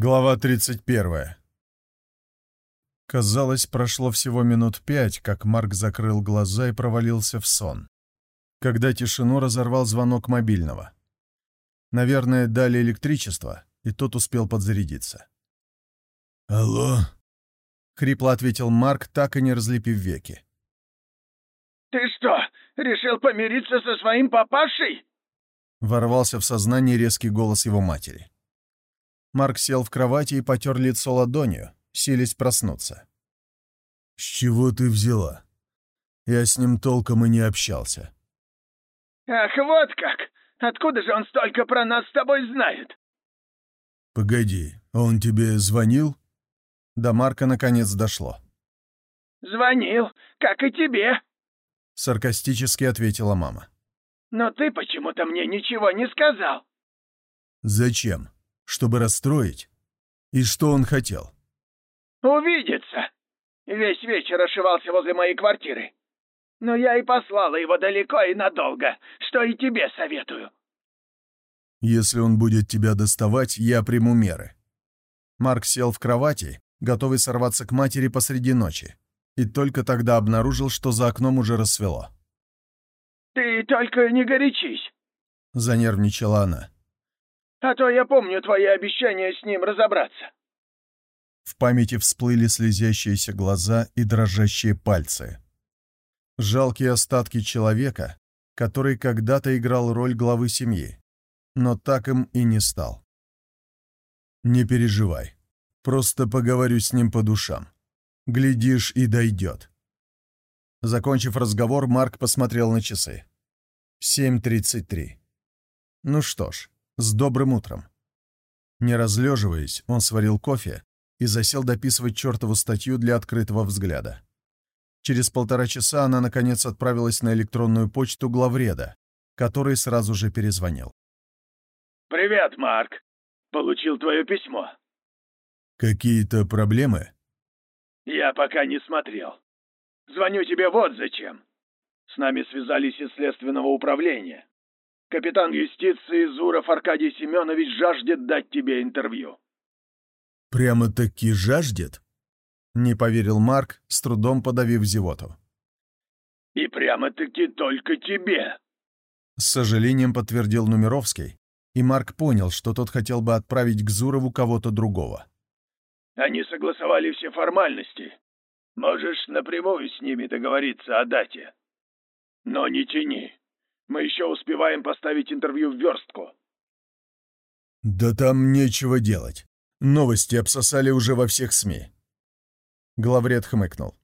Глава 31. Казалось, прошло всего минут пять, как Марк закрыл глаза и провалился в сон. Когда тишину разорвал звонок мобильного. Наверное, дали электричество, и тот успел подзарядиться. «Алло?» — хрипло ответил Марк, так и не разлепив веки. «Ты что, решил помириться со своим папашей?» Ворвался в сознание резкий голос его матери. Марк сел в кровати и потер лицо ладонью, силясь проснуться. «С чего ты взяла? Я с ним толком и не общался». «Ах, вот как! Откуда же он столько про нас с тобой знает?» «Погоди, он тебе звонил?» До Марка наконец дошло. «Звонил, как и тебе», — саркастически ответила мама. «Но ты почему-то мне ничего не сказал». «Зачем?» Чтобы расстроить? И что он хотел? «Увидеться. Весь вечер ошивался возле моей квартиры. Но я и послала его далеко и надолго, что и тебе советую». «Если он будет тебя доставать, я приму меры». Марк сел в кровати, готовый сорваться к матери посреди ночи, и только тогда обнаружил, что за окном уже рассвело. «Ты только не горячись», — занервничала она. А то я помню твои обещания с ним разобраться». В памяти всплыли слезящиеся глаза и дрожащие пальцы. Жалкие остатки человека, который когда-то играл роль главы семьи, но так им и не стал. «Не переживай. Просто поговорю с ним по душам. Глядишь, и дойдет». Закончив разговор, Марк посмотрел на часы. 7.33. Ну что ж, с добрым утром. Не разлеживаясь, он сварил кофе и засел дописывать чертову статью для открытого взгляда. Через полтора часа она, наконец, отправилась на электронную почту главреда, который сразу же перезвонил. «Привет, Марк. Получил твое письмо». «Какие-то проблемы?» «Я пока не смотрел. Звоню тебе вот зачем. С нами связались из следственного управления. Капитан юстиции Зуров Аркадий Семенович жаждет дать тебе интервью». «Прямо-таки жаждет?» — не поверил Марк, с трудом подавив зевоту. «И прямо-таки только тебе!» С сожалением подтвердил Нумеровский, и Марк понял, что тот хотел бы отправить к Зурову кого-то другого. «Они согласовали все формальности. Можешь напрямую с ними договориться о дате. Но не тяни. Мы еще успеваем поставить интервью в верстку». «Да там нечего делать. Новости обсосали уже во всех СМИ». Главред хмыкнул.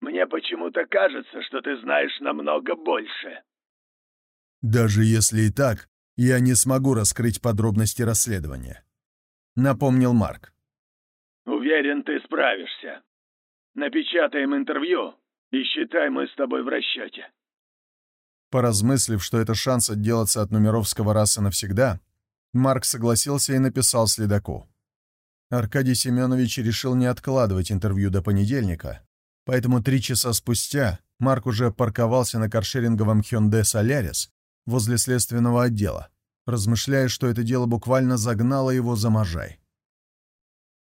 «Мне почему-то кажется, что ты знаешь намного больше». «Даже если и так, я не смогу раскрыть подробности расследования», — напомнил Марк. «Уверен, ты справишься. Напечатаем интервью и считай, мы с тобой в расчете». Поразмыслив, что это шанс отделаться от Нумеровского раса навсегда, Марк согласился и написал следаку. Аркадий Семенович решил не откладывать интервью до понедельника, поэтому три часа спустя Марк уже парковался на каршеринговом Hyundai Solaris возле следственного отдела, размышляя, что это дело буквально загнало его за можай.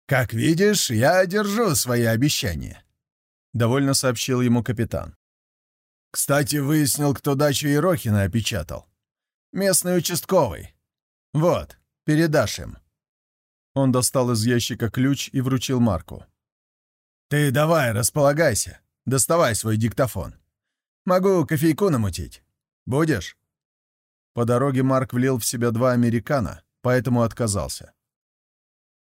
«Как видишь, я держу свои обещания», — довольно сообщил ему капитан. Кстати, выяснил, кто дачу Ерохина опечатал. Местный участковый. Вот, передашь им». Он достал из ящика ключ и вручил Марку. «Ты давай, располагайся. Доставай свой диктофон. Могу кофейку намутить. Будешь?» По дороге Марк влил в себя два американо, поэтому отказался.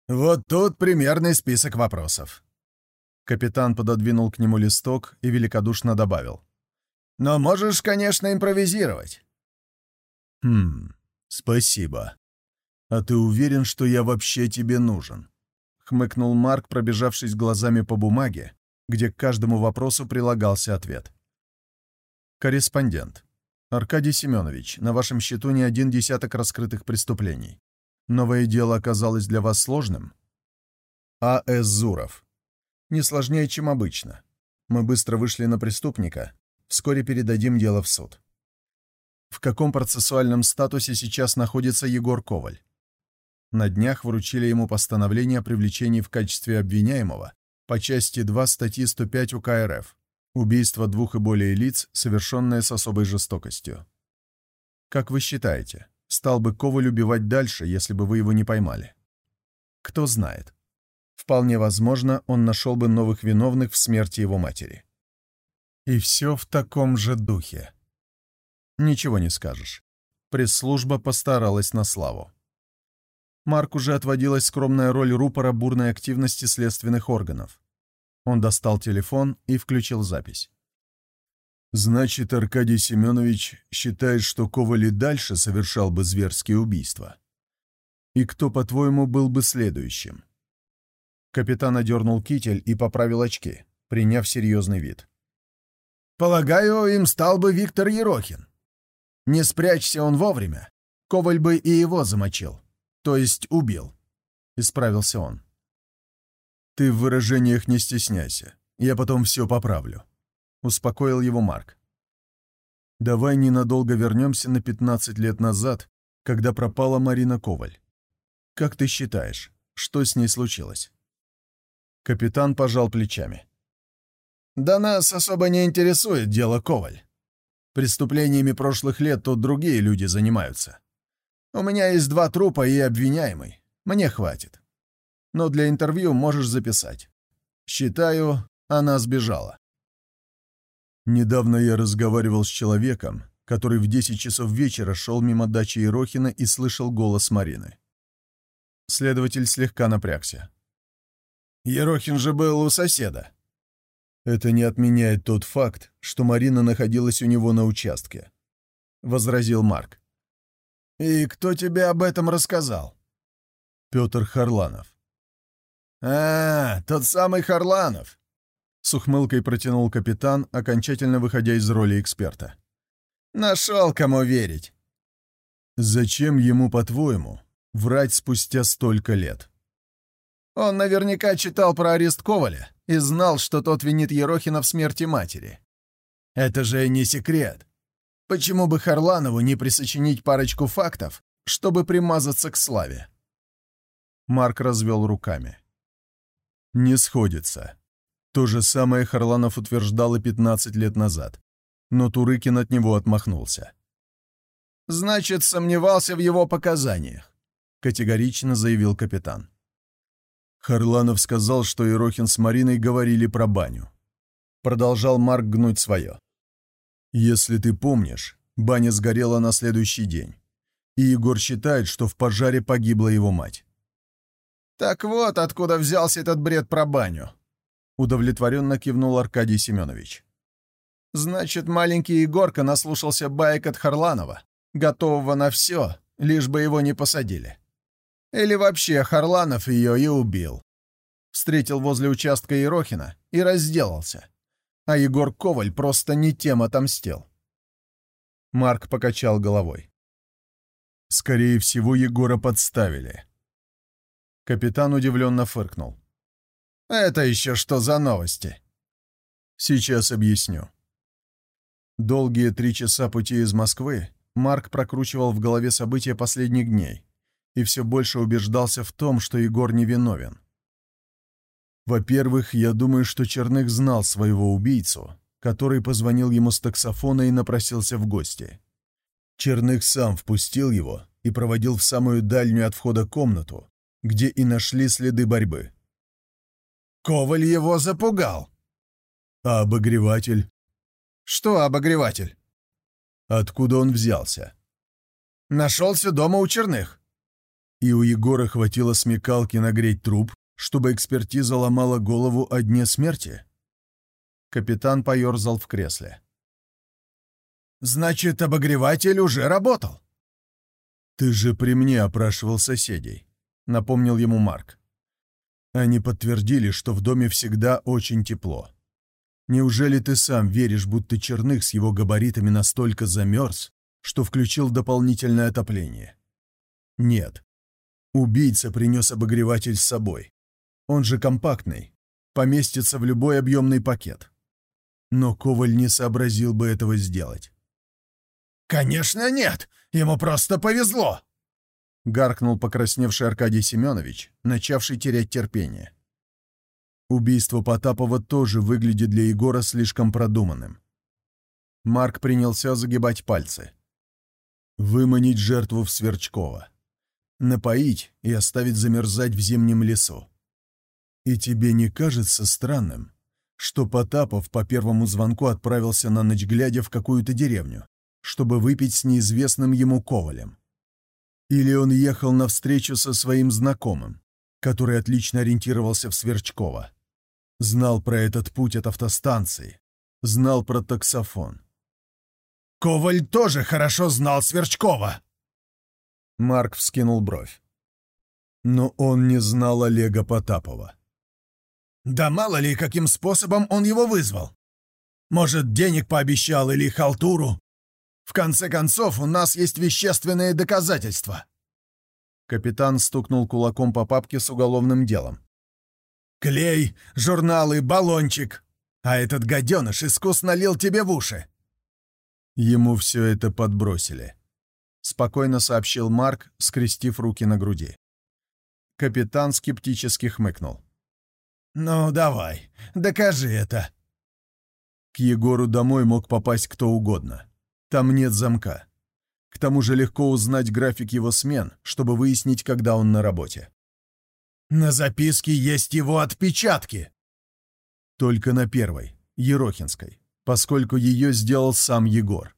«Вот тут примерный список вопросов». Капитан пододвинул к нему листок и великодушно добавил. Но можешь, конечно, импровизировать». «Хм, спасибо. А ты уверен, что я вообще тебе нужен?» — хмыкнул Марк, пробежавшись глазами по бумаге, где к каждому вопросу прилагался ответ. Корреспондент. Аркадий Семенович, на вашем счету не один десяток раскрытых преступлений. Новое дело оказалось для вас сложным? А.С. Зуров. Не сложнее, чем обычно. Мы быстро вышли на преступника, Вскоре передадим дело в суд. В каком процессуальном статусе сейчас находится Егор Коваль? На днях вручили ему постановление о привлечении в качестве обвиняемого по части 2 статьи 105 УК РФ «Убийство двух и более лиц, совершенное с особой жестокостью». Как вы считаете, стал бы Коваль убивать дальше, если бы вы его не поймали? Кто знает. Вполне возможно, он нашел бы новых виновных в смерти его матери. И все в таком же духе. Ничего не скажешь. Пресс-служба постаралась на славу. Марк уже отводилась скромная роль рупора бурной активности следственных органов. Он достал телефон и включил запись. «Значит, Аркадий Семенович считает, что Коваль и дальше совершал бы зверские убийства. И кто, по-твоему, был бы следующим?» Капитан одернул китель и поправил очки, приняв серьезный вид. «Полагаю, им стал бы Виктор Ерохин. Не спрячься он вовремя, Коваль бы и его замочил, то есть убил», — исправился он. «Ты в выражениях не стесняйся, я потом все поправлю», — успокоил его Марк. «Давай ненадолго вернемся на 15 лет назад, когда пропала Марина Коваль. Как ты считаешь, что с ней случилось?» Капитан пожал плечами. «Да нас особо не интересует дело Коваль. Преступлениями прошлых лет тут другие люди занимаются. У меня есть два трупа и обвиняемый. Мне хватит. Но для интервью можешь записать. Считаю, она сбежала. Недавно я разговаривал с человеком, который в 10 часов вечера шел мимо дачи Ерохина и слышал голос Марины. Следователь слегка напрягся. «Ерохин же был у соседа», «Это не отменяет тот факт, что Марина находилась у него на участке», — возразил Марк. «И кто тебе об этом рассказал?» «Петр Харланов». «А, тот самый Харланов», — с ухмылкой протянул капитан, окончательно выходя из роли эксперта. «Нашел, кому верить». «Зачем ему, по-твоему, врать спустя столько лет?» «Он наверняка читал про арест Коваля и знал, что тот винит Ерохина в смерти матери. Это же не секрет. Почему бы Харланову не присочинить парочку фактов, чтобы примазаться к славе? Марк развел руками. Не сходится. То же самое Харланов утверждал и 15 лет назад. Но Турыкин от него отмахнулся. «Значит, сомневался в его показаниях», — категорично заявил капитан. Харланов сказал, что Ирохин с Мариной говорили про баню. Продолжал Марк гнуть свое. «Если ты помнишь, баня сгорела на следующий день, и Егор считает, что в пожаре погибла его мать». «Так вот, откуда взялся этот бред про баню», — удовлетворенно кивнул Аркадий Семенович. «Значит, маленький Егорка наслушался баек от Харланова, готового на все, лишь бы его не посадили. Или вообще Харланов ее и убил. Встретил возле участка Ерохина и разделался. А Егор Коваль просто не тем отомстил. Марк покачал головой. «Скорее всего, Егора подставили». Капитан удивленно фыркнул. «Это еще что за новости?» «Сейчас объясню». Долгие три часа пути из Москвы Марк прокручивал в голове события последних дней и все больше убеждался в том, что Егор невиновен. Во-первых, я думаю, что Черных знал своего убийцу, который позвонил ему с таксофона и напросился в гости. Черных сам впустил его и проводил в самую дальнюю от входа комнату, где и нашли следы борьбы. «Коваль его запугал!» «А обогреватель?» «Что обогреватель?» «Откуда он взялся?» «Нашелся дома у Черных». И у Егора хватило смекалки нагреть труп, чтобы экспертиза ломала голову о дне смерти? Капитан поерзал в кресле. «Значит, обогреватель уже работал?» «Ты же при мне опрашивал соседей», — напомнил ему Марк. Они подтвердили, что в доме всегда очень тепло. Неужели ты сам веришь, будто Черных с его габаритами настолько замерз, что включил дополнительное отопление? Нет. Убийца принес обогреватель с собой. Он же компактный, поместится в любой объемный пакет. Но Коваль не сообразил бы этого сделать. «Конечно нет! Ему просто повезло!» гаркнул покрасневший Аркадий Семенович, начавший терять терпение. Убийство Потапова тоже выглядит для Егора слишком продуманным. Марк принялся загибать пальцы. Выманить жертву в Сверчкова. Напоить и оставить замерзать в зимнем лесу. И тебе не кажется странным, что Потапов по первому звонку отправился на ночь глядя в какую-то деревню, чтобы выпить с неизвестным ему Ковалем? Или он ехал навстречу со своим знакомым, который отлично ориентировался в Сверчково? Знал про этот путь от автостанции, знал про таксофон. «Коваль тоже хорошо знал Сверчкова!» Марк вскинул бровь. Но он не знал Олега Потапова. «Да мало ли, каким способом он его вызвал. Может, денег пообещал или халтуру. В конце концов, у нас есть вещественные доказательства». Капитан стукнул кулаком по папке с уголовным делом. Клей, журналы, баллончик. А этот гаденыш искусно лил тебе в уши. Ему все это подбросили. Спокойно сообщил Марк, скрестив руки на груди. Капитан скептически хмыкнул. «Ну, давай, докажи это». К Егору домой мог попасть кто угодно. Там нет замка. К тому же легко узнать график его смен, чтобы выяснить, когда он на работе. На записке есть его отпечатки. Только на первой, Ерохинской, поскольку ее сделал сам Егор.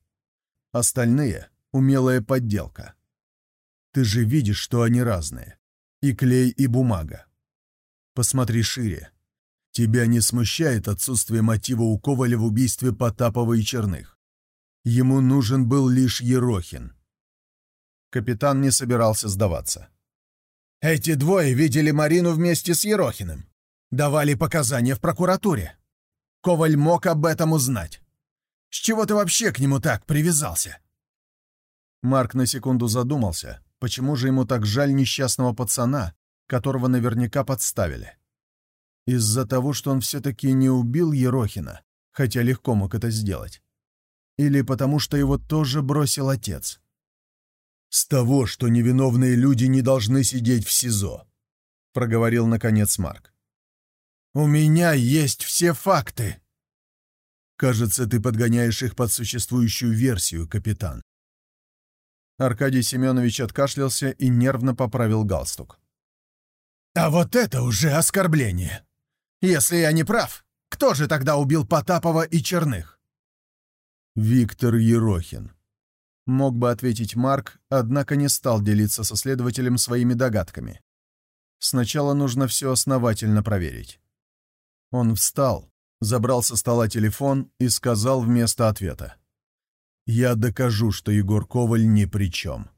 Остальные — умелая подделка. Ты же видишь, что они разные. И клей, и бумага. Посмотри шире. Тебя не смущает отсутствие мотива у Коваля в убийстве Потапова и Черных. Ему нужен был лишь Ерохин. Капитан не собирался сдаваться. Эти двое видели Марину вместе с Ерохиным. Давали показания в прокуратуре. Коваль мог об этом узнать. С чего ты вообще к нему так привязался?» Марк на секунду задумался, почему же ему так жаль несчастного пацана, которого наверняка подставили. Из-за того, что он все-таки не убил Ерохина, хотя легко мог это сделать. Или потому, что его тоже бросил отец. «С того, что невиновные люди не должны сидеть в СИЗО», — проговорил наконец Марк. «У меня есть все факты». «Кажется, ты подгоняешь их под существующую версию, капитан». Аркадий Семенович откашлялся и нервно поправил галстук. «А вот это уже оскорбление. Если я не прав, кто же тогда убил Потапова и Черных?» «Виктор Ерохин», Мог бы ответить Марк, однако не стал делиться со следователем своими догадками. Сначала нужно все основательно проверить. Он встал, забрал со стола телефон и сказал вместо ответа. «Я докажу, что Егор Коваль ни при чем».